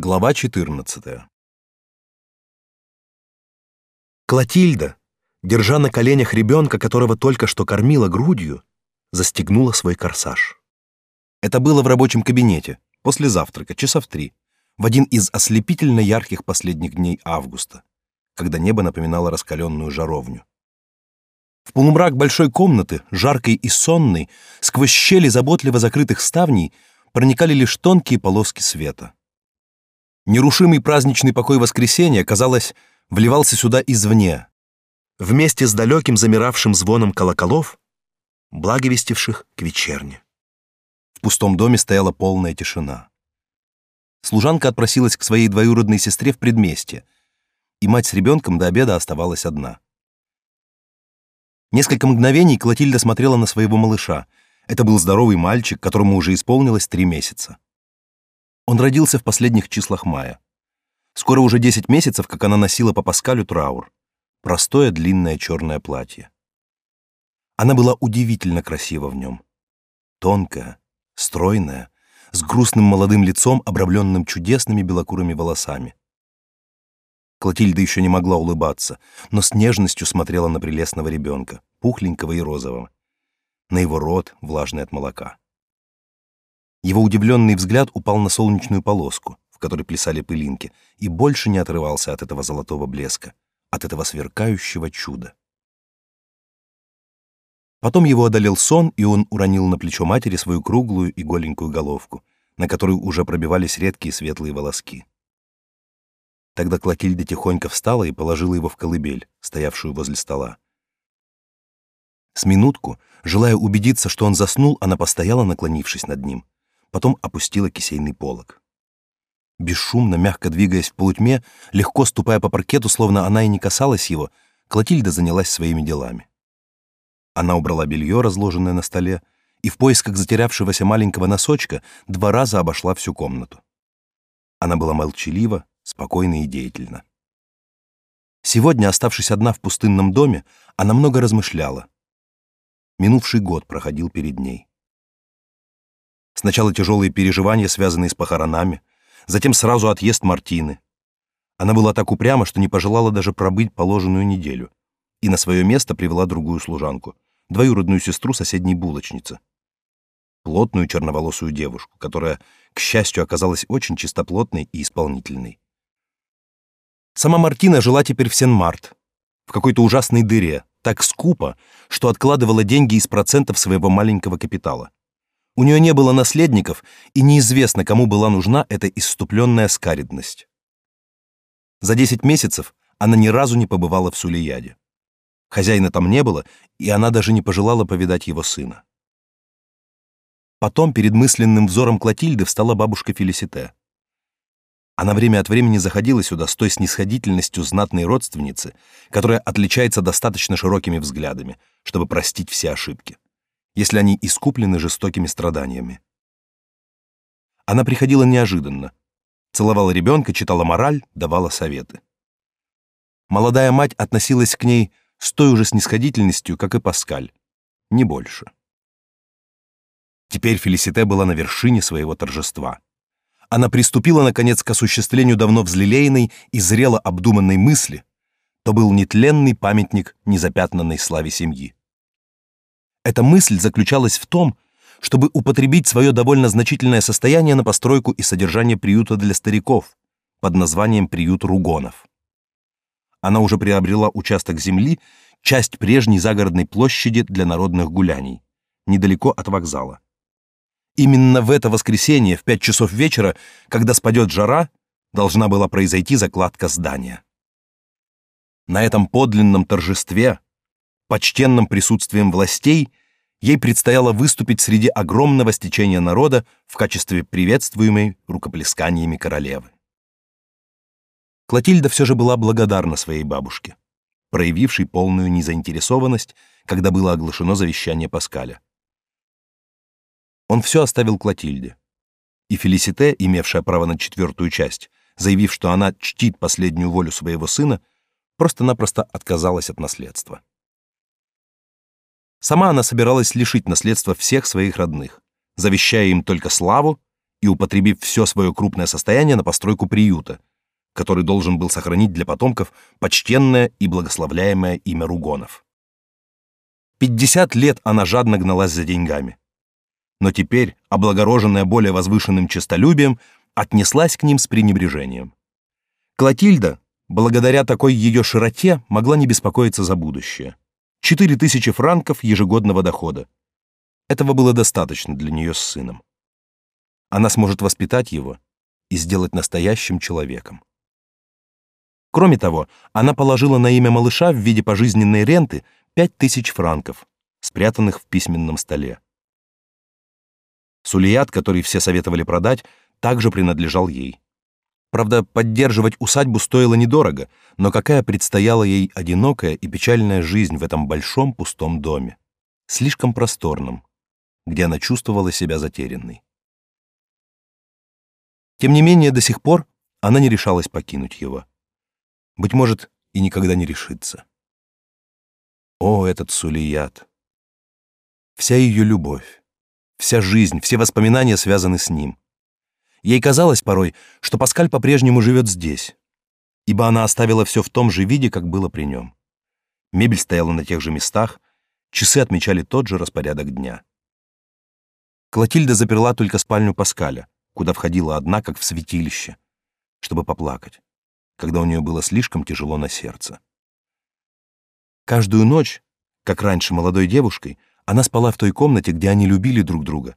Глава 14. Клотильда, держа на коленях ребенка, которого только что кормила грудью, застегнула свой корсаж. Это было в рабочем кабинете, после завтрака, часа в три, в один из ослепительно ярких последних дней августа, когда небо напоминало раскаленную жаровню. В полумрак большой комнаты, жаркой и сонной, сквозь щели заботливо закрытых ставней проникали лишь тонкие полоски света. Нерушимый праздничный покой воскресенья, казалось, вливался сюда извне, вместе с далеким замиравшим звоном колоколов, благовестивших к вечерне. В пустом доме стояла полная тишина. Служанка отпросилась к своей двоюродной сестре в предместье, и мать с ребенком до обеда оставалась одна. Несколько мгновений Клотильда смотрела на своего малыша. Это был здоровый мальчик, которому уже исполнилось три месяца. Он родился в последних числах мая. Скоро уже десять месяцев, как она носила по Паскалю траур. Простое длинное черное платье. Она была удивительно красива в нем. Тонкая, стройная, с грустным молодым лицом, обрамленным чудесными белокурыми волосами. Клотильда еще не могла улыбаться, но с нежностью смотрела на прелестного ребенка, пухленького и розового, на его рот, влажный от молока. Его удивленный взгляд упал на солнечную полоску, в которой плясали пылинки, и больше не отрывался от этого золотого блеска, от этого сверкающего чуда. Потом его одолел сон, и он уронил на плечо матери свою круглую и голенькую головку, на которую уже пробивались редкие светлые волоски. Тогда Клотильда тихонько встала и положила его в колыбель, стоявшую возле стола. С минутку, желая убедиться, что он заснул, она постояла, наклонившись над ним, потом опустила кисейный полог. Бесшумно, мягко двигаясь в полутьме, легко ступая по паркету, словно она и не касалась его, Клотильда занялась своими делами. Она убрала белье, разложенное на столе, и в поисках затерявшегося маленького носочка два раза обошла всю комнату. Она была молчалива, спокойна и деятельна. Сегодня, оставшись одна в пустынном доме, она много размышляла. Минувший год проходил перед ней. Сначала тяжелые переживания, связанные с похоронами, затем сразу отъезд Мартины. Она была так упряма, что не пожелала даже пробыть положенную неделю, и на свое место привела другую служанку, двоюродную сестру соседней булочницы. Плотную черноволосую девушку, которая, к счастью, оказалась очень чистоплотной и исполнительной. Сама Мартина жила теперь в Сен-Март, в какой-то ужасной дыре, так скупо, что откладывала деньги из процентов своего маленького капитала. У нее не было наследников, и неизвестно, кому была нужна эта исступленная скаридность. За 10 месяцев она ни разу не побывала в Сулияде. Хозяина там не было, и она даже не пожелала повидать его сына. Потом перед мысленным взором Клотильды встала бабушка Фелисите. Она время от времени заходила сюда с той снисходительностью знатной родственницы, которая отличается достаточно широкими взглядами, чтобы простить все ошибки, если они искуплены жестокими страданиями. Она приходила неожиданно, целовала ребенка, читала мораль, давала советы. Молодая мать относилась к ней с той же снисходительностью, как и Паскаль, не больше. Теперь Фелисите была на вершине своего торжества она приступила, наконец, к осуществлению давно взлелеянной и зрело обдуманной мысли, то был нетленный памятник незапятнанной славе семьи. Эта мысль заключалась в том, чтобы употребить свое довольно значительное состояние на постройку и содержание приюта для стариков под названием «Приют Ругонов». Она уже приобрела участок земли, часть прежней загородной площади для народных гуляний, недалеко от вокзала. Именно в это воскресенье в пять часов вечера, когда спадет жара, должна была произойти закладка здания. На этом подлинном торжестве, почтенном присутствием властей, ей предстояло выступить среди огромного стечения народа в качестве приветствуемой рукоплесканиями королевы. Клотильда все же была благодарна своей бабушке, проявившей полную незаинтересованность, когда было оглашено завещание Паскаля. Он все оставил Клотильде. И Фелисите, имевшая право на четвертую часть, заявив, что она чтит последнюю волю своего сына, просто-напросто отказалась от наследства. Сама она собиралась лишить наследства всех своих родных, завещая им только славу и употребив все свое крупное состояние на постройку приюта, который должен был сохранить для потомков почтенное и благословляемое имя Ругонов. Пятьдесят лет она жадно гналась за деньгами. Но теперь, облагороженная более возвышенным честолюбием, отнеслась к ним с пренебрежением. Клотильда, благодаря такой ее широте, могла не беспокоиться за будущее. Четыре тысячи франков ежегодного дохода. Этого было достаточно для нее с сыном. Она сможет воспитать его и сделать настоящим человеком. Кроме того, она положила на имя малыша в виде пожизненной ренты пять тысяч франков, спрятанных в письменном столе. Сулият, который все советовали продать, также принадлежал ей. Правда, поддерживать усадьбу стоило недорого, но какая предстояла ей одинокая и печальная жизнь в этом большом пустом доме, слишком просторном, где она чувствовала себя затерянной. Тем не менее, до сих пор она не решалась покинуть его. Быть может, и никогда не решится. О, этот Сулият! Вся ее любовь, вся жизнь, все воспоминания связаны с ним. Ей казалось порой, что Паскаль по-прежнему живет здесь, ибо она оставила все в том же виде, как было при нем. Мебель стояла на тех же местах, часы отмечали тот же распорядок дня. Клотильда заперла только спальню Паскаля, куда входила одна, как в святилище, чтобы поплакать когда у нее было слишком тяжело на сердце. Каждую ночь, как раньше молодой девушкой, она спала в той комнате, где они любили друг друга,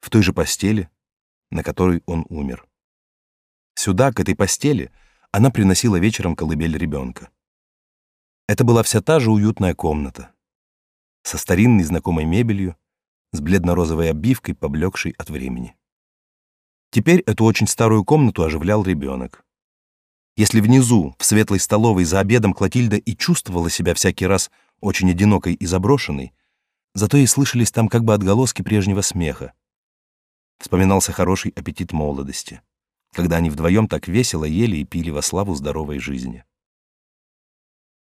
в той же постели, на которой он умер. Сюда, к этой постели, она приносила вечером колыбель ребенка. Это была вся та же уютная комната, со старинной знакомой мебелью, с бледно-розовой обивкой, поблекшей от времени. Теперь эту очень старую комнату оживлял ребенок. Если внизу, в светлой столовой за обедом Клотильда и чувствовала себя всякий раз очень одинокой и заброшенной, зато и слышались там как бы отголоски прежнего смеха. Вспоминался хороший аппетит молодости, когда они вдвоем так весело ели и пили во славу здоровой жизни.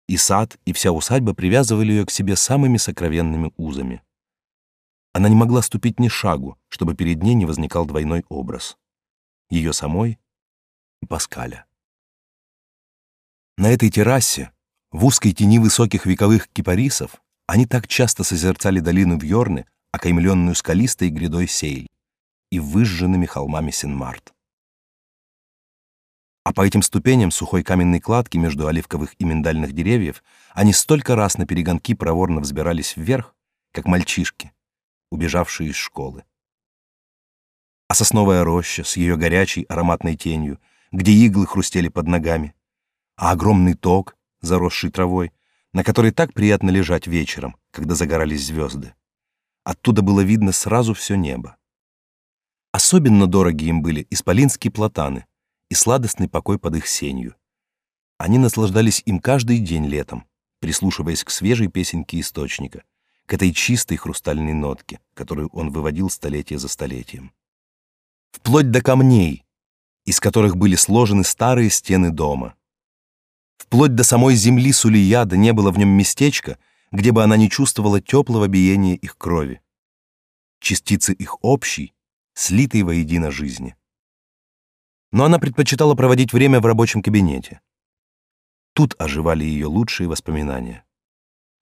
И сад, и вся усадьба привязывали ее к себе самыми сокровенными узами. Она не могла ступить ни шагу, чтобы перед ней не возникал двойной образ. Ее самой и Паскаля. На этой террасе, в узкой тени высоких вековых кипарисов, они так часто созерцали долину Вьорны, окаймленную скалистой грядой Сейль и выжженными холмами Сен-Март. А по этим ступеням сухой каменной кладки между оливковых и миндальных деревьев они столько раз на перегонки проворно взбирались вверх, как мальчишки, убежавшие из школы. А сосновая роща с ее горячей ароматной тенью, где иглы хрустели под ногами, а огромный ток, заросший травой, на которой так приятно лежать вечером, когда загорались звезды. Оттуда было видно сразу все небо. Особенно дороги им были исполинские платаны и сладостный покой под их сенью. Они наслаждались им каждый день летом, прислушиваясь к свежей песенке источника, к этой чистой хрустальной нотке, которую он выводил столетие за столетием. Вплоть до камней, из которых были сложены старые стены дома, Вплоть до самой земли Сулияда не было в нем местечка, где бы она не чувствовала теплого биения их крови. Частицы их общей, слитой воедино жизни. Но она предпочитала проводить время в рабочем кабинете. Тут оживали ее лучшие воспоминания.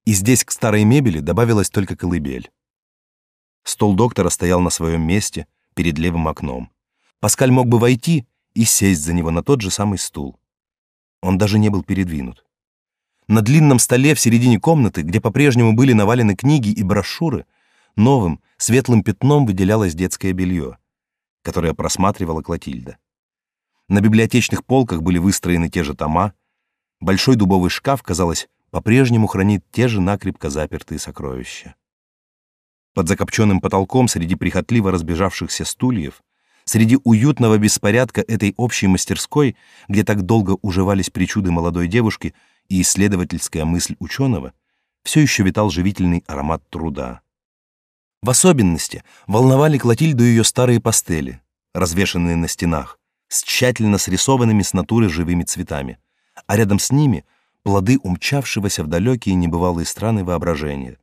И здесь к старой мебели добавилась только колыбель. Стол доктора стоял на своем месте перед левым окном. Паскаль мог бы войти и сесть за него на тот же самый стул. Он даже не был передвинут. На длинном столе в середине комнаты, где по-прежнему были навалены книги и брошюры, новым, светлым пятном выделялось детское белье, которое просматривала Клотильда. На библиотечных полках были выстроены те же тома, большой дубовый шкаф, казалось, по-прежнему хранит те же накрепко запертые сокровища. Под закопченным потолком среди прихотливо разбежавшихся стульев Среди уютного беспорядка этой общей мастерской, где так долго уживались причуды молодой девушки и исследовательская мысль ученого, все еще витал живительный аромат труда. В особенности волновали Клотильду ее старые пастели, развешанные на стенах, с тщательно срисованными с натуры живыми цветами, а рядом с ними плоды умчавшегося в далекие небывалые страны воображения.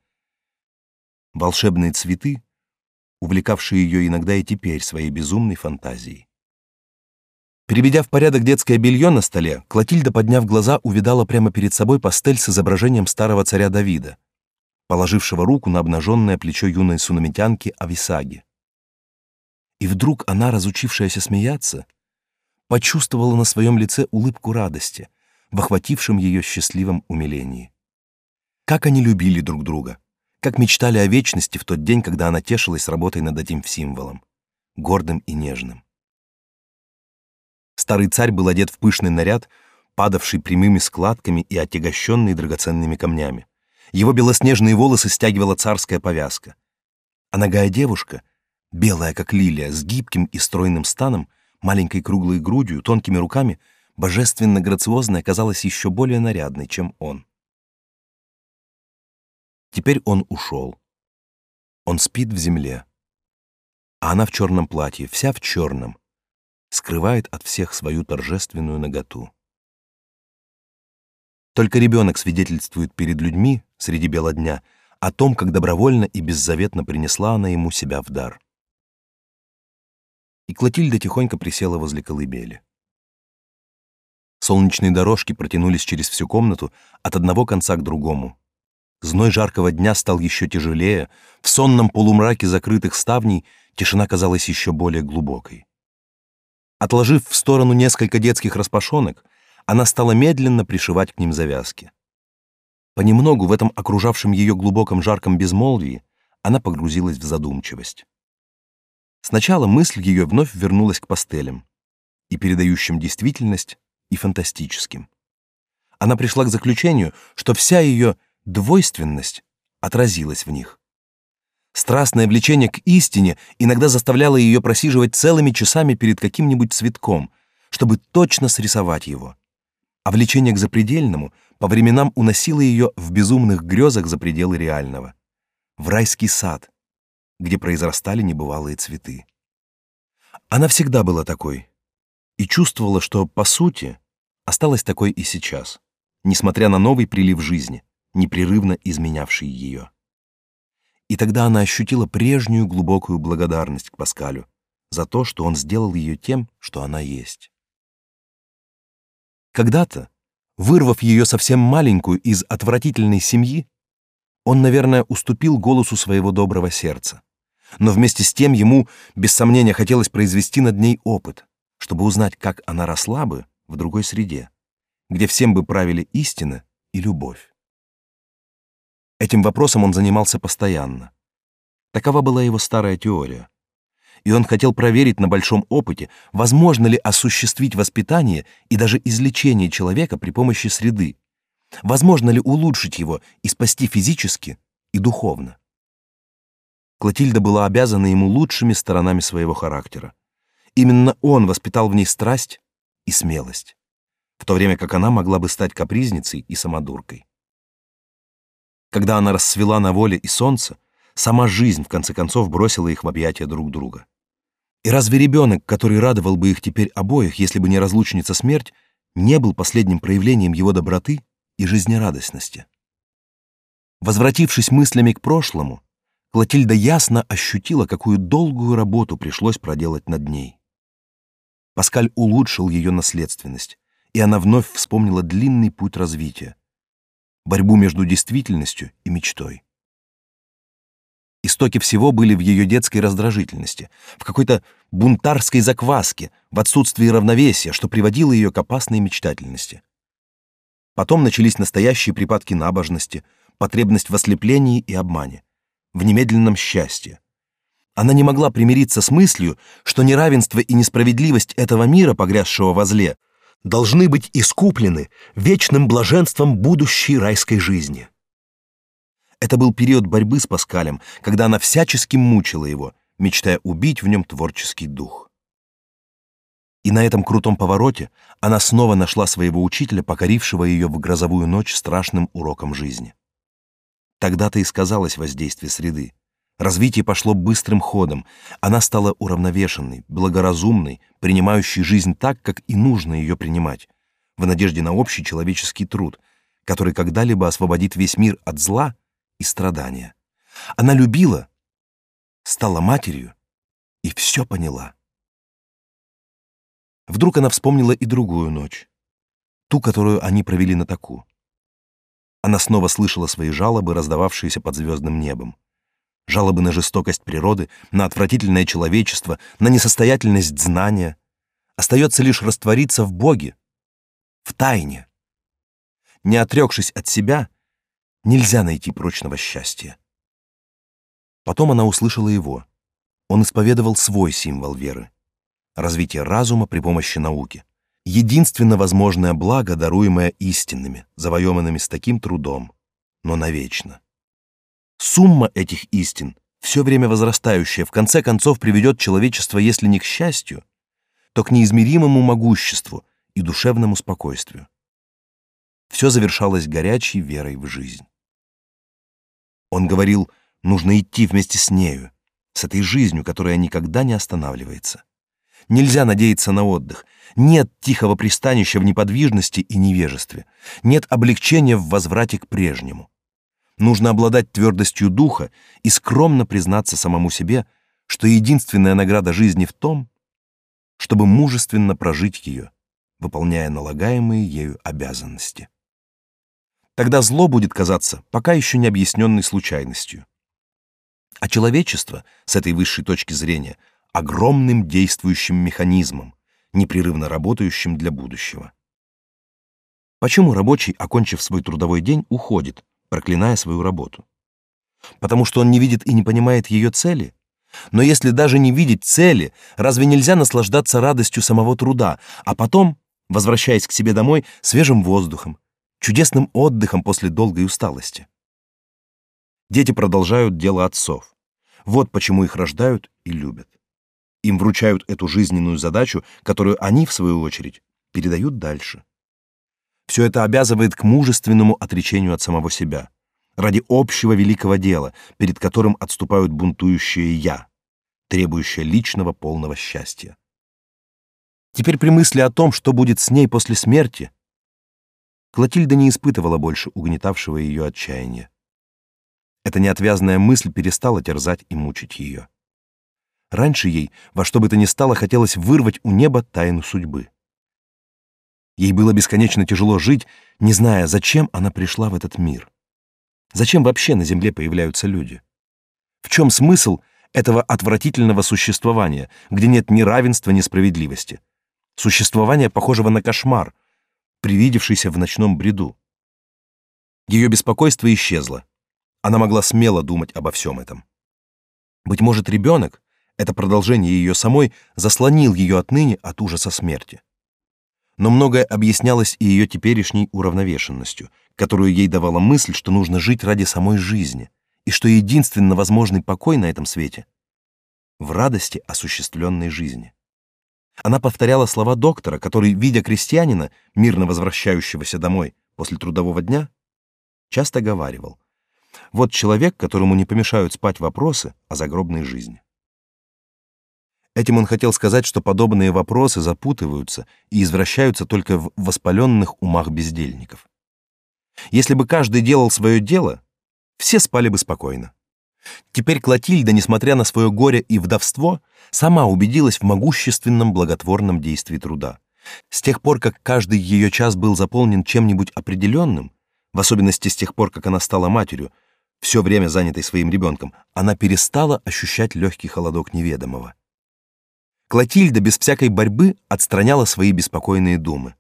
Волшебные цветы, увлекавший ее иногда и теперь своей безумной фантазией. Переведя в порядок детское белье на столе, Клотильда, подняв глаза, увидала прямо перед собой пастель с изображением старого царя Давида, положившего руку на обнаженное плечо юной сунамитянки Ависаги. И вдруг она, разучившаяся смеяться, почувствовала на своем лице улыбку радости в охватившем ее счастливом умилении. Как они любили друг друга, как мечтали о вечности в тот день, когда она тешилась работой над этим символом, гордым и нежным. Старый царь был одет в пышный наряд, падавший прямыми складками и отягощенный драгоценными камнями. Его белоснежные волосы стягивала царская повязка. А ногая девушка, белая как лилия, с гибким и стройным станом, маленькой круглой грудью, тонкими руками, божественно грациозная, казалась еще более нарядной, чем он. Теперь он ушел. Он спит в земле. А она в черном платье, вся в черном, скрывает от всех свою торжественную наготу. Только ребенок свидетельствует перед людьми среди бела дня о том, как добровольно и беззаветно принесла она ему себя в дар. И Клотильда тихонько присела возле колыбели. Солнечные дорожки протянулись через всю комнату от одного конца к другому. Зной жаркого дня стал еще тяжелее, в сонном полумраке закрытых ставней тишина казалась еще более глубокой. Отложив в сторону несколько детских распашонок, она стала медленно пришивать к ним завязки. Понемногу в этом окружавшем ее глубоком жарком безмолвии она погрузилась в задумчивость. Сначала мысль ее вновь вернулась к пастелям, и передающим действительность, и фантастическим. Она пришла к заключению, что вся ее двойственность отразилась в них. Страстное влечение к истине иногда заставляло ее просиживать целыми часами перед каким-нибудь цветком, чтобы точно срисовать его. А влечение к запредельному по временам уносило ее в безумных грезах за пределы реального. В райский сад, где произрастали небывалые цветы. Она всегда была такой и чувствовала, что, по сути, осталась такой и сейчас, несмотря на новый прилив жизни, непрерывно изменявший ее. И тогда она ощутила прежнюю глубокую благодарность к Паскалю за то, что он сделал ее тем, что она есть. Когда-то, вырвав ее совсем маленькую из отвратительной семьи, он, наверное, уступил голосу своего доброго сердца. Но вместе с тем ему, без сомнения, хотелось произвести над ней опыт, чтобы узнать, как она росла бы в другой среде, где всем бы правили истина и любовь. Этим вопросом он занимался постоянно. Такова была его старая теория. И он хотел проверить на большом опыте, возможно ли осуществить воспитание и даже излечение человека при помощи среды, возможно ли улучшить его и спасти физически и духовно. Клотильда была обязана ему лучшими сторонами своего характера. Именно он воспитал в ней страсть и смелость, в то время как она могла бы стать капризницей и самодуркой. Когда она расцвела на воле и солнце, сама жизнь в конце концов бросила их в объятия друг друга. И разве ребенок, который радовал бы их теперь обоих, если бы не разлучница смерть, не был последним проявлением его доброты и жизнерадостности? Возвратившись мыслями к прошлому, Клотильда ясно ощутила, какую долгую работу пришлось проделать над ней. Паскаль улучшил ее наследственность, и она вновь вспомнила длинный путь развития, борьбу между действительностью и мечтой. Истоки всего были в ее детской раздражительности, в какой-то бунтарской закваске, в отсутствии равновесия, что приводило ее к опасной мечтательности. Потом начались настоящие припадки набожности, потребность в ослеплении и обмане, в немедленном счастье. Она не могла примириться с мыслью, что неравенство и несправедливость этого мира, погрязшего во зле, должны быть искуплены вечным блаженством будущей райской жизни. Это был период борьбы с Паскалем, когда она всячески мучила его, мечтая убить в нем творческий дух. И на этом крутом повороте она снова нашла своего учителя, покорившего ее в грозовую ночь страшным уроком жизни. Тогда-то и сказалось воздействие среды. Развитие пошло быстрым ходом. Она стала уравновешенной, благоразумной, принимающей жизнь так, как и нужно ее принимать, в надежде на общий человеческий труд, который когда-либо освободит весь мир от зла и страдания. Она любила, стала матерью и все поняла. Вдруг она вспомнила и другую ночь, ту, которую они провели на таку. Она снова слышала свои жалобы, раздававшиеся под звездным небом. Жалобы на жестокость природы, на отвратительное человечество, на несостоятельность знания. Остается лишь раствориться в Боге, в тайне. Не отрекшись от себя, нельзя найти прочного счастья. Потом она услышала его. Он исповедовал свой символ веры — развитие разума при помощи науки — единственно возможное благо, даруемое истинными, завоеванными с таким трудом, но навечно. Сумма этих истин, все время возрастающая, в конце концов приведет человечество, если не к счастью, то к неизмеримому могуществу и душевному спокойствию. Все завершалось горячей верой в жизнь. Он говорил, нужно идти вместе с нею, с этой жизнью, которая никогда не останавливается. Нельзя надеяться на отдых. Нет тихого пристанища в неподвижности и невежестве. Нет облегчения в возврате к прежнему. Нужно обладать твердостью духа и скромно признаться самому себе, что единственная награда жизни в том, чтобы мужественно прожить ее, выполняя налагаемые ею обязанности. Тогда зло будет казаться пока еще не объясненной случайностью. А человечество, с этой высшей точки зрения, огромным действующим механизмом, непрерывно работающим для будущего. Почему рабочий, окончив свой трудовой день, уходит, проклиная свою работу? Потому что он не видит и не понимает ее цели? Но если даже не видеть цели, разве нельзя наслаждаться радостью самого труда, а потом, возвращаясь к себе домой, свежим воздухом, чудесным отдыхом после долгой усталости? Дети продолжают дело отцов. Вот почему их рождают и любят. Им вручают эту жизненную задачу, которую они, в свою очередь, передают дальше. Все это обязывает к мужественному отречению от самого себя, ради общего великого дела, перед которым отступают бунтующие «я», требующее личного полного счастья. Теперь при мысли о том, что будет с ней после смерти, Клотильда не испытывала больше угнетавшего ее отчаяния. Эта неотвязная мысль перестала терзать и мучить ее. Раньше ей во что бы то ни стало хотелось вырвать у неба тайну судьбы. Ей было бесконечно тяжело жить, не зная, зачем она пришла в этот мир. Зачем вообще на земле появляются люди? В чем смысл этого отвратительного существования, где нет ни равенства, ни справедливости? Существование, похожего на кошмар, привидевшийся в ночном бреду. Ее беспокойство исчезло. Она могла смело думать обо всем этом. Быть может, ребенок, это продолжение ее самой заслонил ее отныне от ужаса смерти. Но многое объяснялось и ее теперешней уравновешенностью, которую ей давала мысль, что нужно жить ради самой жизни, и что единственно возможный покой на этом свете в радости осуществленной жизни. Она повторяла слова доктора, который, видя крестьянина, мирно возвращающегося домой после трудового дня, часто говаривал: "Вот человек, которому не помешают спать вопросы о загробной жизни". Этим он хотел сказать, что подобные вопросы запутываются и извращаются только в воспаленных умах бездельников. Если бы каждый делал свое дело, все спали бы спокойно. Теперь Клотильда, несмотря на свое горе и вдовство, сама убедилась в могущественном благотворном действии труда. С тех пор, как каждый ее час был заполнен чем-нибудь определенным, в особенности с тех пор, как она стала матерью, все время занятой своим ребенком, она перестала ощущать легкий холодок неведомого. Клотильда без всякой борьбы отстраняла свои беспокойные думы.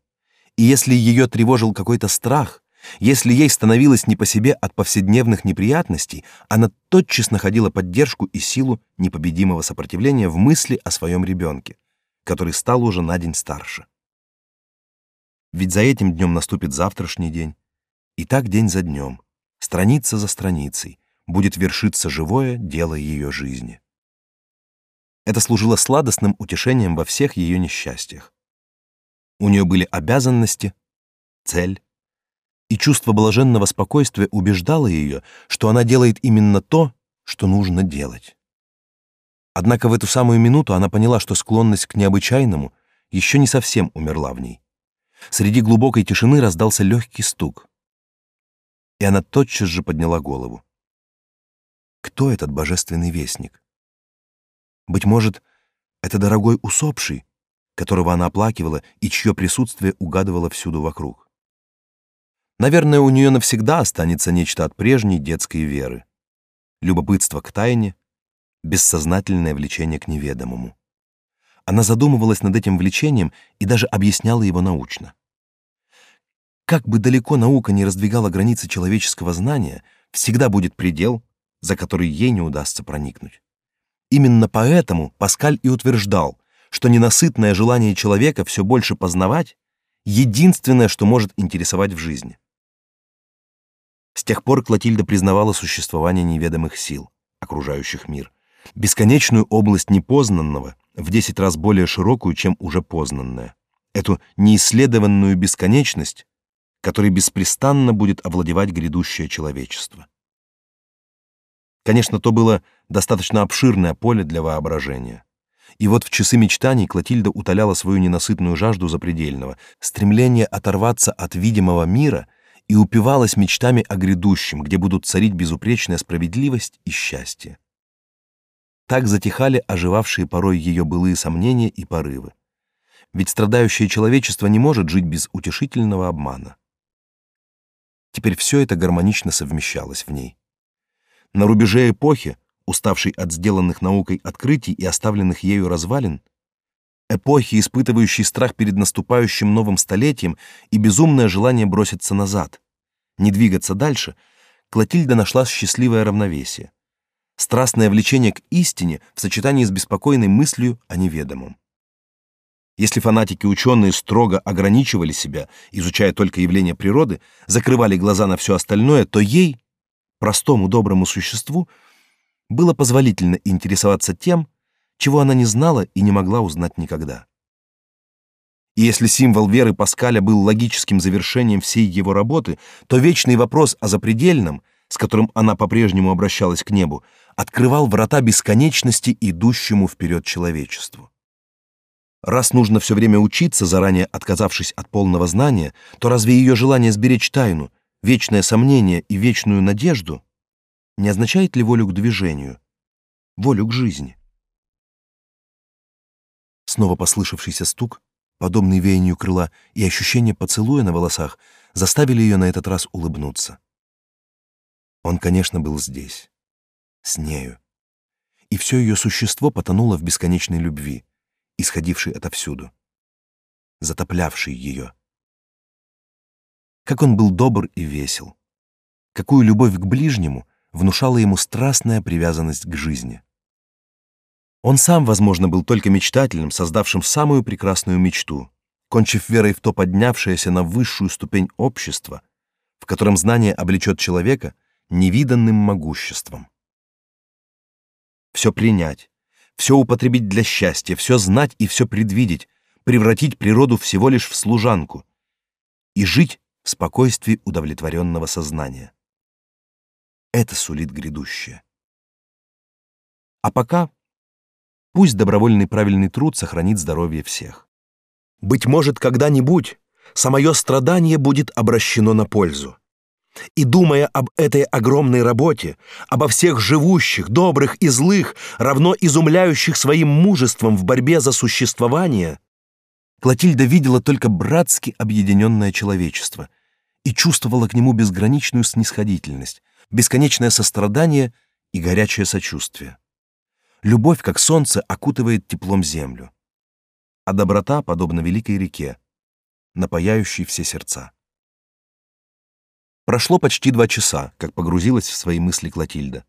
И если ее тревожил какой-то страх, если ей становилось не по себе от повседневных неприятностей, она тотчас находила поддержку и силу непобедимого сопротивления в мысли о своем ребенке, который стал уже на день старше. Ведь за этим днем наступит завтрашний день, и так день за днем, страница за страницей, будет вершиться живое дело ее жизни. Это служило сладостным утешением во всех ее несчастьях. У нее были обязанности, цель, и чувство блаженного спокойствия убеждало ее, что она делает именно то, что нужно делать. Однако в эту самую минуту она поняла, что склонность к необычайному еще не совсем умерла в ней. Среди глубокой тишины раздался легкий стук. И она тотчас же подняла голову. Кто этот божественный вестник? Быть может, это дорогой усопший, которого она оплакивала и чье присутствие угадывала всюду вокруг. Наверное, у нее навсегда останется нечто от прежней детской веры. Любопытство к тайне, бессознательное влечение к неведомому. Она задумывалась над этим влечением и даже объясняла его научно. Как бы далеко наука не раздвигала границы человеческого знания, всегда будет предел, за который ей не удастся проникнуть. Именно поэтому Паскаль и утверждал, что ненасытное желание человека все больше познавать — единственное, что может интересовать в жизни. С тех пор Клотильда признавала существование неведомых сил, окружающих мир, бесконечную область непознанного, в десять раз более широкую, чем уже познанная, эту неисследованную бесконечность, которой беспрестанно будет овладевать грядущее человечество. Конечно, то было достаточно обширное поле для воображения. И вот в часы мечтаний Клотильда утоляла свою ненасытную жажду запредельного, стремление оторваться от видимого мира и упивалась мечтами о грядущем, где будут царить безупречная справедливость и счастье. Так затихали оживавшие порой ее былые сомнения и порывы. Ведь страдающее человечество не может жить без утешительного обмана. Теперь все это гармонично совмещалось в ней. На рубеже эпохи, уставшей от сделанных наукой открытий и оставленных ею развалин, эпохи, испытывающей страх перед наступающим новым столетием и безумное желание броситься назад, не двигаться дальше, Клотильда нашла счастливое равновесие. Страстное влечение к истине в сочетании с беспокойной мыслью о неведомом. Если фанатики-ученые строго ограничивали себя, изучая только явления природы, закрывали глаза на все остальное, то ей, простому доброму существу, было позволительно интересоваться тем, чего она не знала и не могла узнать никогда. И если символ веры Паскаля был логическим завершением всей его работы, то вечный вопрос о запредельном, с которым она по-прежнему обращалась к небу, открывал врата бесконечности идущему вперед человечеству. Раз нужно все время учиться, заранее отказавшись от полного знания, то разве ее желание сберечь тайну, вечное сомнение и вечную надежду не означает ли волю к движению, волю к жизни? Снова послышавшийся стук, подобный веянию крыла, и ощущение поцелуя на волосах заставили ее на этот раз улыбнуться. Он, конечно, был здесь, с нею, и все ее существо потонуло в бесконечной любви, исходивший отовсюду, затоплявший ее. Как он был добр и весел, какую любовь к ближнему внушала ему страстная привязанность к жизни. Он сам, возможно, был только мечтателем, создавшим самую прекрасную мечту, кончив верой в то поднявшееся на высшую ступень общества, в котором знание облечет человека невиданным могуществом. Все принять, все употребить для счастья, все знать и все предвидеть, превратить природу всего лишь в служанку и жить в спокойствии удовлетворенного сознания. Это сулит грядущее. А пока пусть добровольный правильный труд сохранит здоровье всех. Быть может, когда-нибудь самое страдание будет обращено на пользу. И думая об этой огромной работе, обо всех живущих, добрых и злых, равно изумляющих своим мужеством в борьбе за существование, Клотильда видела только братски объединенное человечество и чувствовала к нему безграничную снисходительность, бесконечное сострадание и горячее сочувствие. Любовь, как солнце, окутывает теплом землю, а доброта подобна великой реке, напаяющей все сердца. Прошло почти два часа, как погрузилась в свои мысли Клотильда,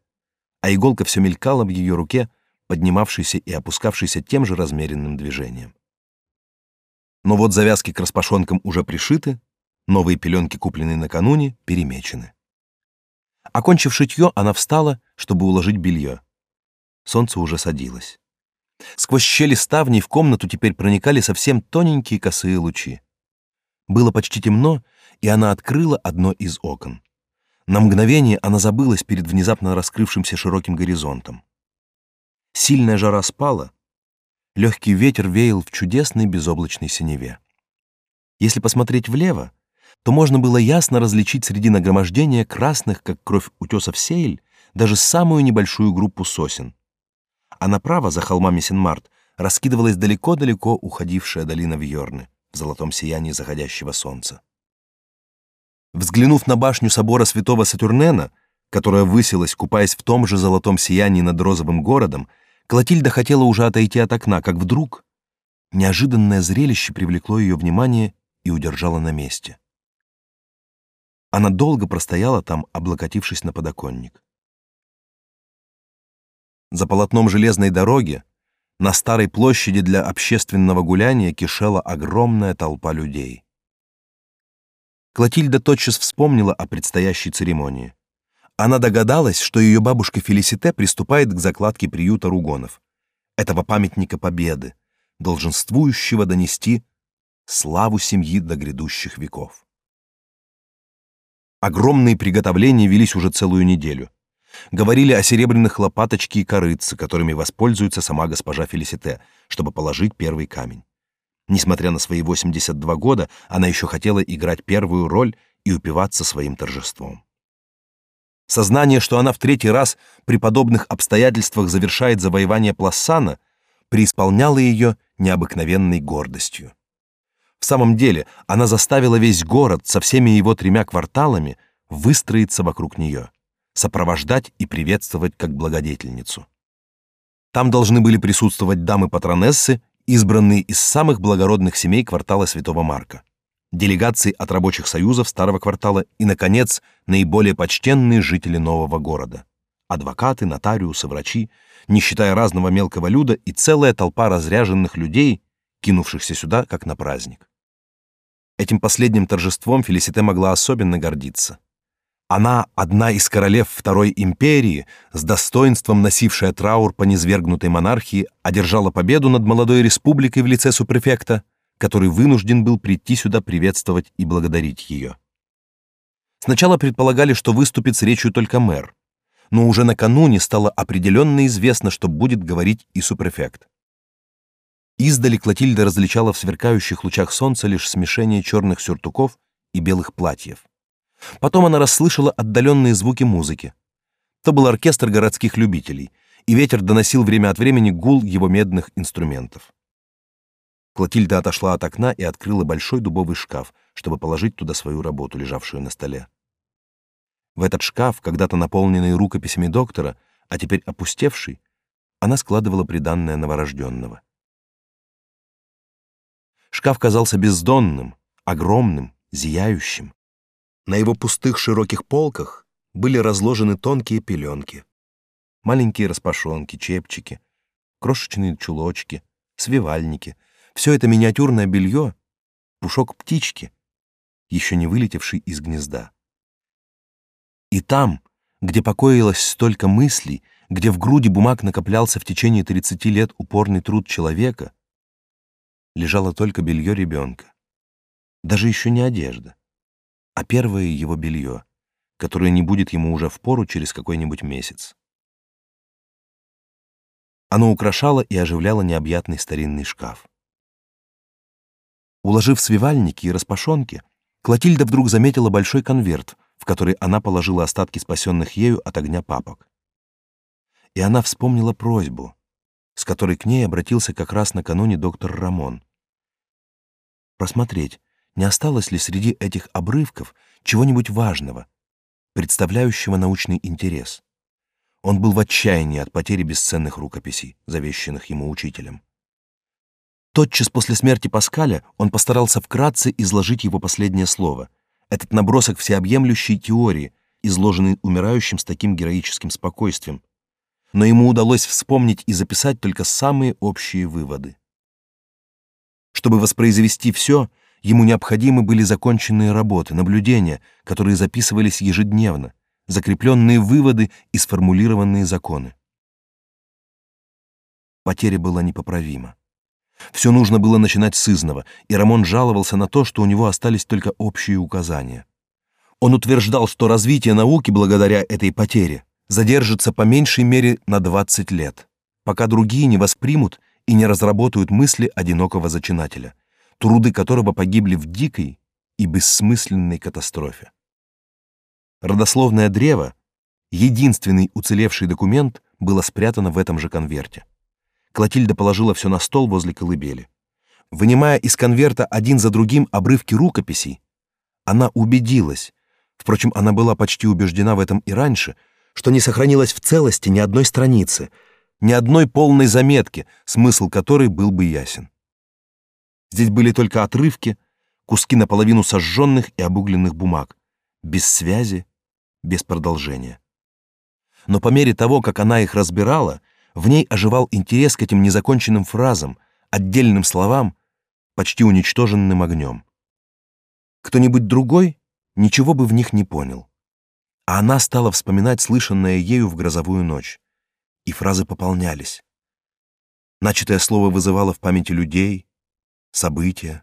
а иголка все мелькала в ее руке, поднимавшейся и опускавшейся тем же размеренным движением. Но вот завязки к распашонкам уже пришиты, новые пеленки, купленные накануне, перемечены. Окончив шитье, она встала, чтобы уложить белье. Солнце уже садилось. Сквозь щели ставней в комнату теперь проникали совсем тоненькие косые лучи. Было почти темно, и она открыла одно из окон. На мгновение она забылась перед внезапно раскрывшимся широким горизонтом. Сильная жара спала, легкий ветер веял в чудесной безоблачной синеве. Если посмотреть влево, то можно было ясно различить среди нагромождения красных, как кровь утесов сейль, даже самую небольшую группу сосен. А направо, за холмами Сен-Март, раскидывалась далеко-далеко уходившая долина Вьорны в золотом сиянии заходящего солнца. Взглянув на башню собора святого Сатурнена, которая высилась, купаясь в том же золотом сиянии над розовым городом, Клотильда хотела уже отойти от окна, как вдруг неожиданное зрелище привлекло ее внимание и удержало на месте. Она долго простояла там, облокотившись на подоконник. За полотном железной дороги на старой площади для общественного гуляния кишела огромная толпа людей. Клотильда тотчас вспомнила о предстоящей церемонии. Она догадалась, что ее бабушка Фелисите приступает к закладке приюта Ругонов, этого памятника победы, долженствующего донести славу семьи до грядущих веков. Огромные приготовления велись уже целую неделю. Говорили о серебряных лопаточке и корыце, которыми воспользуется сама госпожа Фелисите, чтобы положить первый камень. Несмотря на свои 82 года, она еще хотела играть первую роль и упиваться своим торжеством. Сознание, что она в третий раз при подобных обстоятельствах завершает завоевание Плассана, преисполняло ее необыкновенной гордостью. В самом деле, она заставила весь город со всеми его тремя кварталами выстроиться вокруг нее сопровождать и приветствовать как благодетельницу. Там должны были присутствовать дамы-патронессы, избранные из самых благородных семей квартала Святого Марка, делегации от рабочих союзов старого квартала и, наконец, наиболее почтенные жители нового города. Адвокаты, нотариусы, врачи, не считая разного мелкого люда и целая толпа разряженных людей, кинувшихся сюда как на праздник. Этим последним торжеством Фелисите могла особенно гордиться. Она, одна из королев Второй империи, с достоинством носившая траур по низвергнутой монархии, одержала победу над молодой республикой в лице супрефекта, который вынужден был прийти сюда приветствовать и благодарить ее. Сначала предполагали, что выступит с речью только мэр, но уже накануне стало определенно известно, что будет говорить и супрефект. Издали Клотильда различала в сверкающих лучах солнца лишь смешение черных сюртуков и белых платьев. Потом она расслышала отдаленные звуки музыки. То был оркестр городских любителей, и ветер доносил время от времени гул его медных инструментов. Клотильда отошла от окна и открыла большой дубовый шкаф, чтобы положить туда свою работу, лежавшую на столе. В этот шкаф, когда-то наполненный рукописями доктора, а теперь опустевший, она складывала приданное новорожденного. Шкаф казался бездонным, огромным, зияющим. На его пустых широких полках были разложены тонкие пеленки, маленькие распашонки, чепчики, крошечные чулочки, свивальники. Все это миниатюрное белье, пушок птички, еще не вылетевший из гнезда. И там, где покоилось столько мыслей, где в груди бумаг накоплялся в течение 30 лет упорный труд человека, лежало только белье ребенка. Даже еще не одежда а первое его белье, которое не будет ему уже в пору через какой-нибудь месяц. Оно украшало и оживляло необъятный старинный шкаф. Уложив свивальники и распашонки, Клотильда вдруг заметила большой конверт, в который она положила остатки спасенных ею от огня папок. И она вспомнила просьбу, с которой к ней обратился как раз накануне доктор Рамон. Просмотреть, не осталось ли среди этих обрывков чего-нибудь важного, представляющего научный интерес. Он был в отчаянии от потери бесценных рукописей, завещанных ему учителем. Тотчас после смерти Паскаля он постарался вкратце изложить его последнее слово, этот набросок всеобъемлющей теории, изложенный умирающим с таким героическим спокойствием. Но ему удалось вспомнить и записать только самые общие выводы. Чтобы воспроизвести все, Ему необходимы были законченные работы, наблюдения, которые записывались ежедневно, закрепленные выводы и сформулированные законы. Потеря была непоправима. Все нужно было начинать с изного, и Рамон жаловался на то, что у него остались только общие указания. Он утверждал, что развитие науки благодаря этой потере задержится по меньшей мере на 20 лет, пока другие не воспримут и не разработают мысли одинокого зачинателя — труды которого погибли в дикой и бессмысленной катастрофе. Родословное древо, единственный уцелевший документ, было спрятано в этом же конверте. Клотильда положила все на стол возле колыбели. Вынимая из конверта один за другим обрывки рукописей, она убедилась, впрочем, она была почти убеждена в этом и раньше, что не сохранилось в целости ни одной страницы, ни одной полной заметки, смысл которой был бы ясен. Здесь были только отрывки, куски наполовину сожженных и обугленных бумаг, без связи, без продолжения. Но по мере того, как она их разбирала, в ней оживал интерес к этим незаконченным фразам, отдельным словам, почти уничтоженным огнем. Кто-нибудь другой ничего бы в них не понял. А она стала вспоминать слышанное ею в грозовую ночь. И фразы пополнялись. Начатое слово вызывало в памяти людей, события.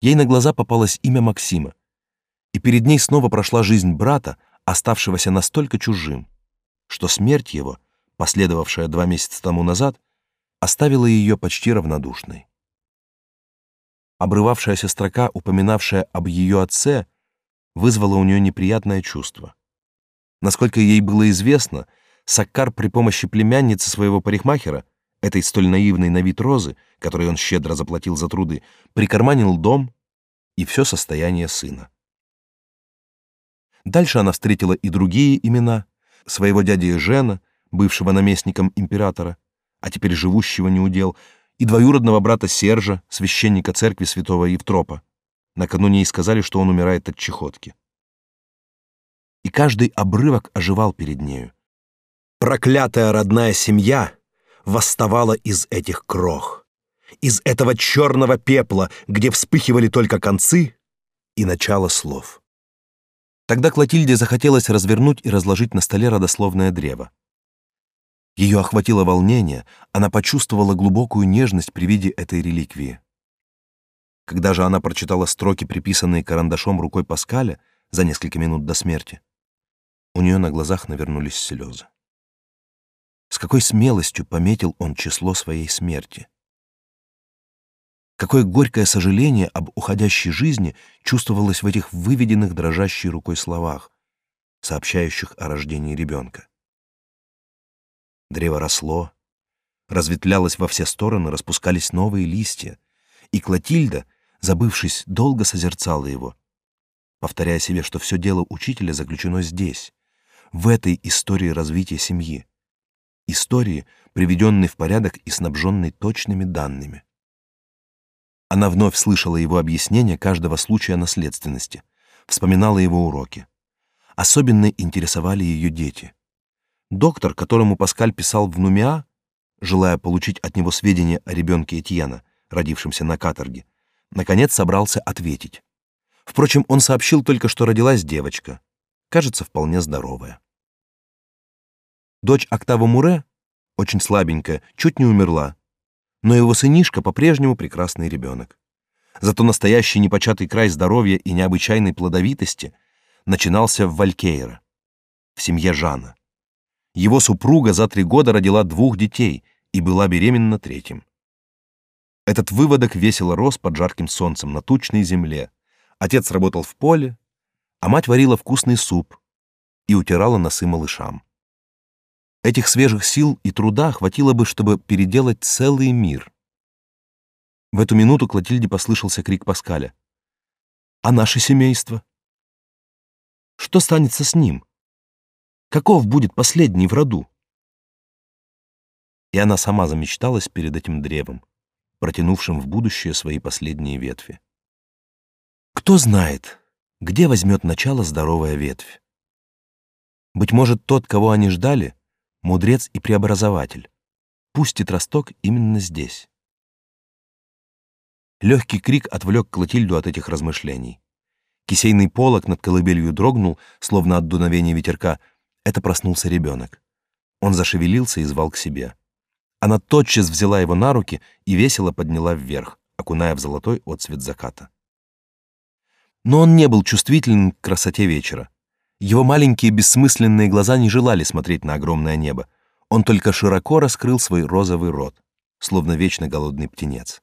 Ей на глаза попалось имя Максима, и перед ней снова прошла жизнь брата, оставшегося настолько чужим, что смерть его — последовавшая два месяца тому назад, оставила ее почти равнодушной. Обрывавшаяся строка, упоминавшая об ее отце, вызвала у нее неприятное чувство. Насколько ей было известно, Саккар при помощи племянницы своего парикмахера, этой столь наивной на вид розы, которой он щедро заплатил за труды, прикарманил дом и все состояние сына. Дальше она встретила и другие имена, своего дяди Жена, бывшего наместником императора, а теперь живущего неудел, и двоюродного брата Сержа, священника церкви святого Евтропа. Накануне ей сказали, что он умирает от чехотки. И каждый обрывок оживал перед нею. Проклятая родная семья восставала из этих крох, из этого черного пепла, где вспыхивали только концы и начало слов. Тогда Клотильде захотелось развернуть и разложить на столе родословное древо. Ее охватило волнение, она почувствовала глубокую нежность при виде этой реликвии. Когда же она прочитала строки, приписанные карандашом рукой Паскаля за несколько минут до смерти, у нее на глазах навернулись слезы. С какой смелостью пометил он число своей смерти. Какое горькое сожаление об уходящей жизни чувствовалось в этих выведенных дрожащей рукой словах, сообщающих о рождении ребенка. Древо росло, разветвлялось во все стороны, распускались новые листья, и Клотильда, забывшись, долго созерцала его, повторяя себе, что все дело учителя заключено здесь, в этой истории развития семьи, истории, приведенной в порядок и снабженной точными данными. Она вновь слышала его объяснение каждого случая наследственности, вспоминала его уроки. Особенно интересовали ее дети — Доктор, которому Паскаль писал в Нумиа, желая получить от него сведения о ребенке Этьена, родившемся на каторге, наконец собрался ответить. Впрочем, он сообщил только, что родилась девочка, кажется, вполне здоровая. Дочь Октава Муре, очень слабенькая, чуть не умерла, но его сынишка по-прежнему прекрасный ребенок. Зато настоящий непочатый край здоровья и необычайной плодовитости начинался в Валькейра, в семье Жана. Его супруга за три года родила двух детей и была беременна третьим. Этот выводок весело рос под жарким солнцем на тучной земле. Отец работал в поле, а мать варила вкусный суп и утирала носы малышам. Этих свежих сил и труда хватило бы, чтобы переделать целый мир. В эту минуту Клотильде послышался крик Паскаля. «А наше семейство? Что станется с ним?» Каков будет последний в роду? И она сама замечталась перед этим древом, протянувшим в будущее свои последние ветви. Кто знает, где возьмет начало здоровая ветвь? Быть может, тот, кого они ждали, мудрец и преобразователь, пустит росток именно здесь. Легкий крик отвлек Клотильду от этих размышлений. Кисейный полог над колыбелью дрогнул, словно от дуновения ветерка, это проснулся ребенок. Он зашевелился и звал к себе. Она тотчас взяла его на руки и весело подняла вверх, окуная в золотой отсвет заката. Но он не был чувствителен к красоте вечера. Его маленькие бессмысленные глаза не желали смотреть на огромное небо. Он только широко раскрыл свой розовый рот, словно вечно голодный птенец.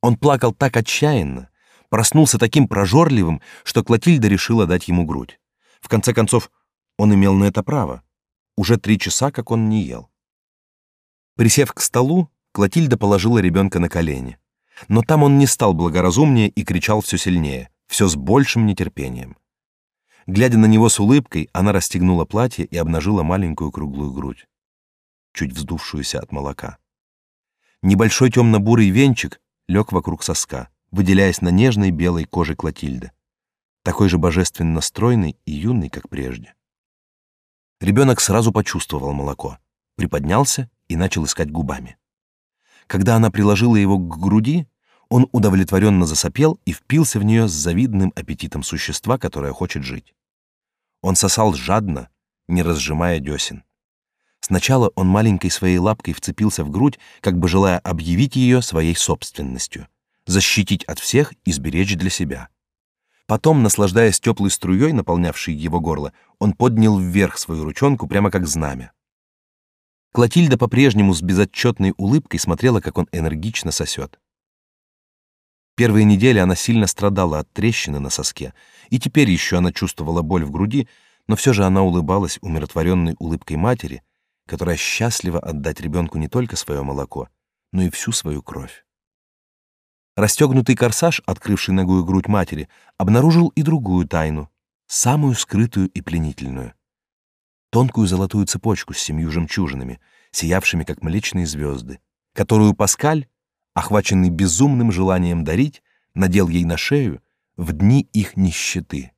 Он плакал так отчаянно, проснулся таким прожорливым, что Клотильда решила дать ему грудь. В конце концов, он имел на это право. Уже три часа, как он не ел. Присев к столу, Клотильда положила ребенка на колени. Но там он не стал благоразумнее и кричал все сильнее, все с большим нетерпением. Глядя на него с улыбкой, она расстегнула платье и обнажила маленькую круглую грудь, чуть вздувшуюся от молока. Небольшой темно-бурый венчик лег вокруг соска, выделяясь на нежной белой коже Клотильды, такой же божественно стройный и юный, как прежде. Ребенок сразу почувствовал молоко, приподнялся и начал искать губами. Когда она приложила его к груди, он удовлетворенно засопел и впился в нее с завидным аппетитом существа, которое хочет жить. Он сосал жадно, не разжимая десен. Сначала он маленькой своей лапкой вцепился в грудь, как бы желая объявить ее своей собственностью, защитить от всех и сберечь для себя. Потом, наслаждаясь теплой струей, наполнявшей его горло, он поднял вверх свою ручонку прямо как знамя. Клотильда по-прежнему с безотчетной улыбкой смотрела, как он энергично сосет. Первые недели она сильно страдала от трещины на соске, и теперь еще она чувствовала боль в груди, но все же она улыбалась умиротворенной улыбкой матери, которая счастлива отдать ребенку не только свое молоко, но и всю свою кровь. Расстегнутый корсаж, открывший ногую грудь матери, обнаружил и другую тайну, самую скрытую и пленительную. Тонкую золотую цепочку с семью жемчужинами, сиявшими как млечные звезды, которую Паскаль, охваченный безумным желанием дарить, надел ей на шею в дни их нищеты.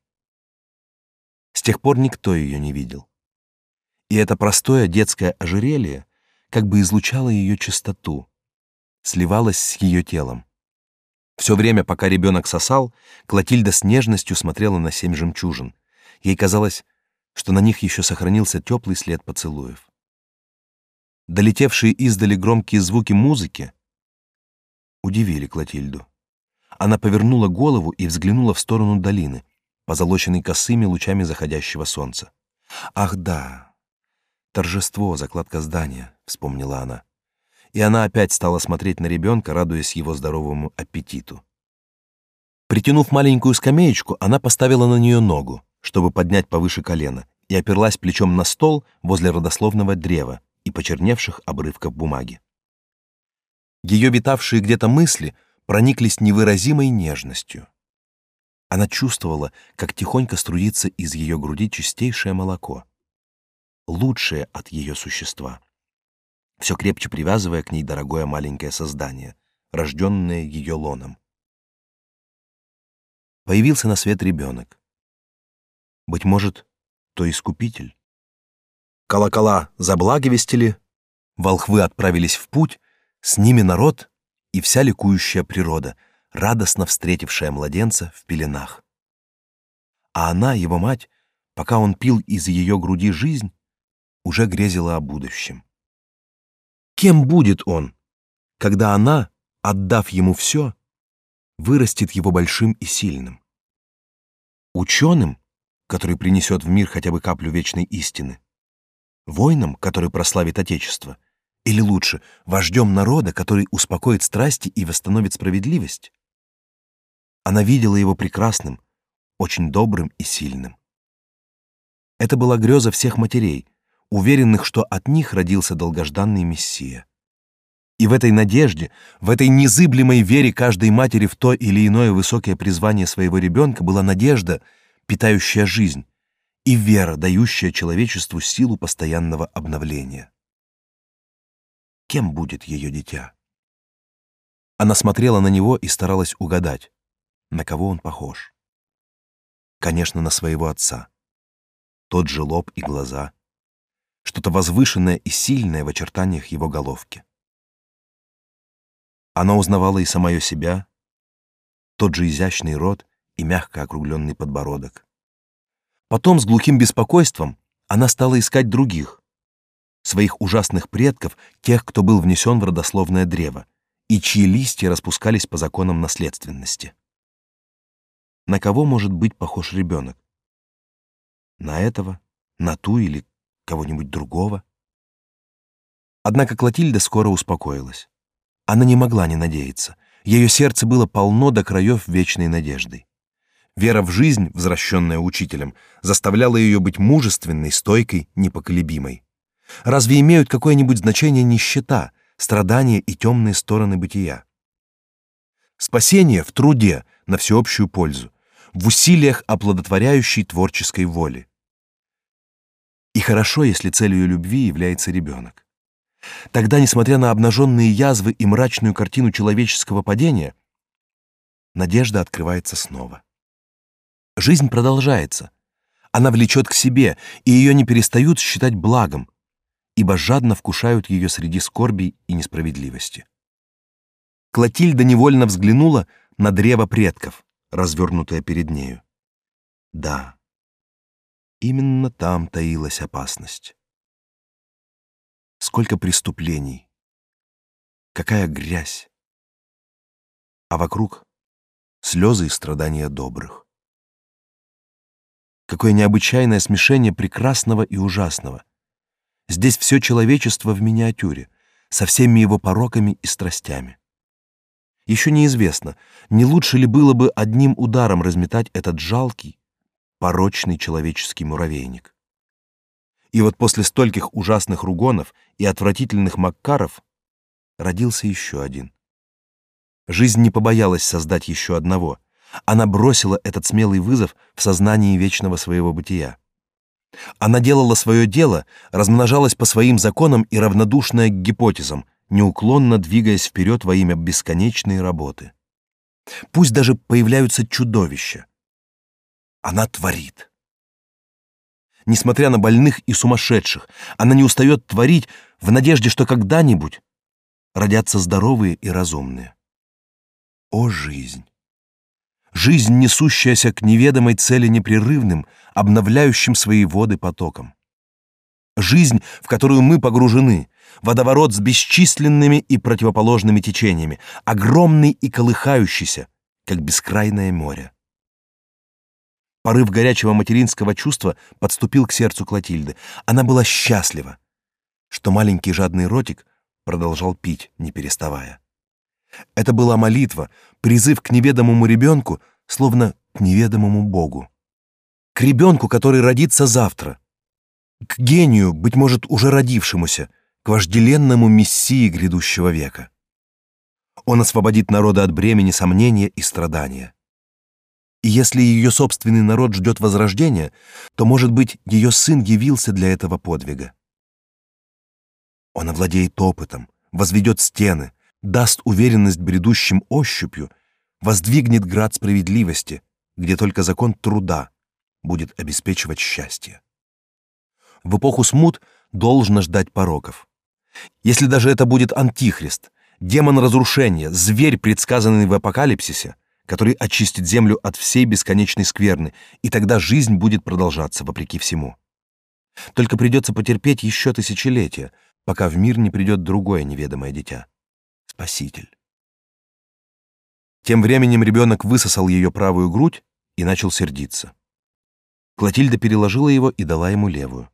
С тех пор никто ее не видел. И это простое детское ожерелье как бы излучало ее чистоту, сливалось с ее телом. Все время, пока ребенок сосал, Клотильда с нежностью смотрела на семь жемчужин. Ей казалось, что на них еще сохранился теплый след поцелуев. Долетевшие издали громкие звуки музыки удивили Клотильду. Она повернула голову и взглянула в сторону долины, позолоченной косыми лучами заходящего солнца. «Ах да! Торжество, закладка здания», — вспомнила она и она опять стала смотреть на ребенка, радуясь его здоровому аппетиту. Притянув маленькую скамеечку, она поставила на нее ногу, чтобы поднять повыше колена, и оперлась плечом на стол возле родословного древа и почерневших обрывков бумаги. Ее витавшие где-то мысли прониклись невыразимой нежностью. Она чувствовала, как тихонько струится из ее груди чистейшее молоко, лучшее от ее существа все крепче привязывая к ней дорогое маленькое создание, рожденное ее лоном. Появился на свет ребенок. Быть может, то искупитель. Колокола заблаговестили, волхвы отправились в путь, с ними народ и вся ликующая природа, радостно встретившая младенца в пеленах. А она, его мать, пока он пил из ее груди жизнь, уже грезила о будущем. Кем будет он, когда она, отдав ему все, вырастет его большим и сильным? Ученым, который принесет в мир хотя бы каплю вечной истины? Воином, который прославит Отечество? Или лучше, вождем народа, который успокоит страсти и восстановит справедливость? Она видела его прекрасным, очень добрым и сильным. Это была греза всех матерей, уверенных, что от них родился долгожданный Мессия. И в этой надежде, в этой незыблемой вере каждой матери в то или иное высокое призвание своего ребенка была надежда, питающая жизнь, и вера, дающая человечеству силу постоянного обновления. Кем будет ее дитя? Она смотрела на него и старалась угадать, на кого он похож. Конечно, на своего отца. Тот же лоб и глаза, что-то возвышенное и сильное в очертаниях его головки. Она узнавала и самое себя, тот же изящный рот и мягко округленный подбородок. Потом с глухим беспокойством она стала искать других, своих ужасных предков, тех, кто был внесен в родословное древо, и чьи листья распускались по законам наследственности. На кого может быть похож ребенок? На этого, на ту или кого-нибудь другого. Однако Клотильда скоро успокоилась. Она не могла не надеяться. Ее сердце было полно до краев вечной надеждой. Вера в жизнь, возвращенная учителем, заставляла ее быть мужественной, стойкой, непоколебимой. Разве имеют какое-нибудь значение нищета, страдания и темные стороны бытия? Спасение в труде на всеобщую пользу, в усилиях оплодотворяющей творческой воли. И хорошо, если целью любви является ребенок. Тогда, несмотря на обнаженные язвы и мрачную картину человеческого падения, надежда открывается снова. Жизнь продолжается. Она влечет к себе, и ее не перестают считать благом, ибо жадно вкушают ее среди скорби и несправедливости. Клотильда невольно взглянула на древо предков, развернутое перед нею. Да, именно там таилась опасность. Сколько преступлений, какая грязь, а вокруг слезы и страдания добрых. Какое необычайное смешение прекрасного и ужасного. Здесь все человечество в миниатюре, со всеми его пороками и страстями. Еще неизвестно, не лучше ли было бы одним ударом разметать этот жалкий, порочный человеческий муравейник. И вот после стольких ужасных ругонов и отвратительных маккаров родился еще один. Жизнь не побоялась создать еще одного. Она бросила этот смелый вызов в сознании вечного своего бытия. Она делала свое дело, размножалась по своим законам и равнодушная к гипотезам, неуклонно двигаясь вперед во имя бесконечной работы. Пусть даже появляются чудовища. Она творит. Несмотря на больных и сумасшедших, она не устает творить в надежде, что когда-нибудь родятся здоровые и разумные. О жизнь! Жизнь, несущаяся к неведомой цели непрерывным, обновляющим свои воды потоком. Жизнь, в которую мы погружены, водоворот с бесчисленными и противоположными течениями, огромный и колыхающийся, как бескрайное море. Порыв горячего материнского чувства подступил к сердцу Клотильды. Она была счастлива, что маленький жадный ротик продолжал пить, не переставая. Это была молитва, призыв к неведомому ребенку, словно к неведомому Богу. К ребенку, который родится завтра. К гению, быть может, уже родившемуся, к вожделенному мессии грядущего века. Он освободит народа от бремени сомнения и страдания. И если ее собственный народ ждет возрождения, то, может быть, ее сын явился для этого подвига. Он овладеет опытом, возведет стены, даст уверенность бредущим ощупью, воздвигнет град справедливости, где только закон труда будет обеспечивать счастье. В эпоху смут должно ждать пороков. Если даже это будет антихрист, демон разрушения, зверь, предсказанный в апокалипсисе, который очистит землю от всей бесконечной скверны, и тогда жизнь будет продолжаться вопреки всему. Только придется потерпеть еще тысячелетия, пока в мир не придет другое неведомое дитя. Спаситель. Тем временем ребенок высосал ее правую грудь и начал сердиться. Клотильда переложила его и дала ему левую.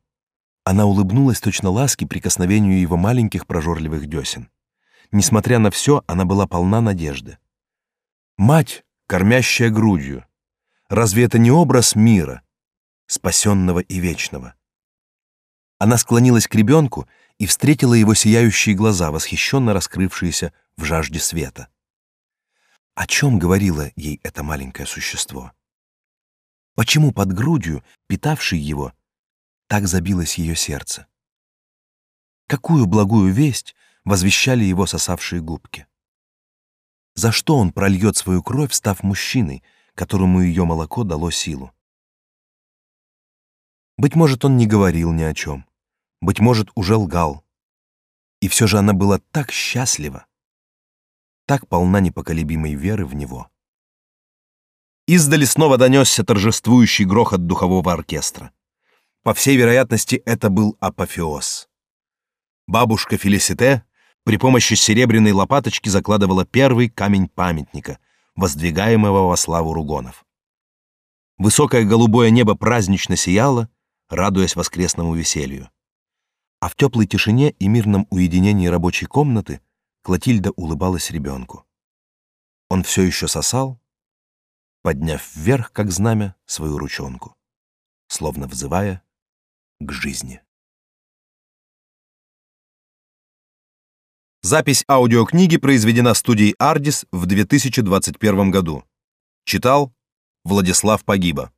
Она улыбнулась точно ласки прикосновению его маленьких прожорливых десен. Несмотря на все, она была полна надежды. Мать, кормящая грудью. Разве это не образ мира, спасенного и вечного? Она склонилась к ребенку и встретила его сияющие глаза, восхищенно раскрывшиеся в жажде света. О чем говорило ей это маленькое существо? Почему под грудью, питавшей его, так забилось ее сердце? Какую благую весть возвещали его сосавшие губки? За что он прольет свою кровь, став мужчиной, которому ее молоко дало силу? Быть может, он не говорил ни о чем быть может, уже лгал. И все же она была так счастлива, так полна непоколебимой веры в него. Издали снова донесся торжествующий грохот духового оркестра. По всей вероятности, это был апофеоз. Бабушка Фелисите при помощи серебряной лопаточки закладывала первый камень памятника, воздвигаемого во славу Ругонов. Высокое голубое небо празднично сияло, радуясь воскресному веселью а в теплой тишине и мирном уединении рабочей комнаты Клотильда улыбалась ребенку. Он все еще сосал, подняв вверх, как знамя, свою ручонку, словно взывая к жизни. Запись аудиокниги произведена студией Ardis в 2021 году. Читал Владислав Погиба.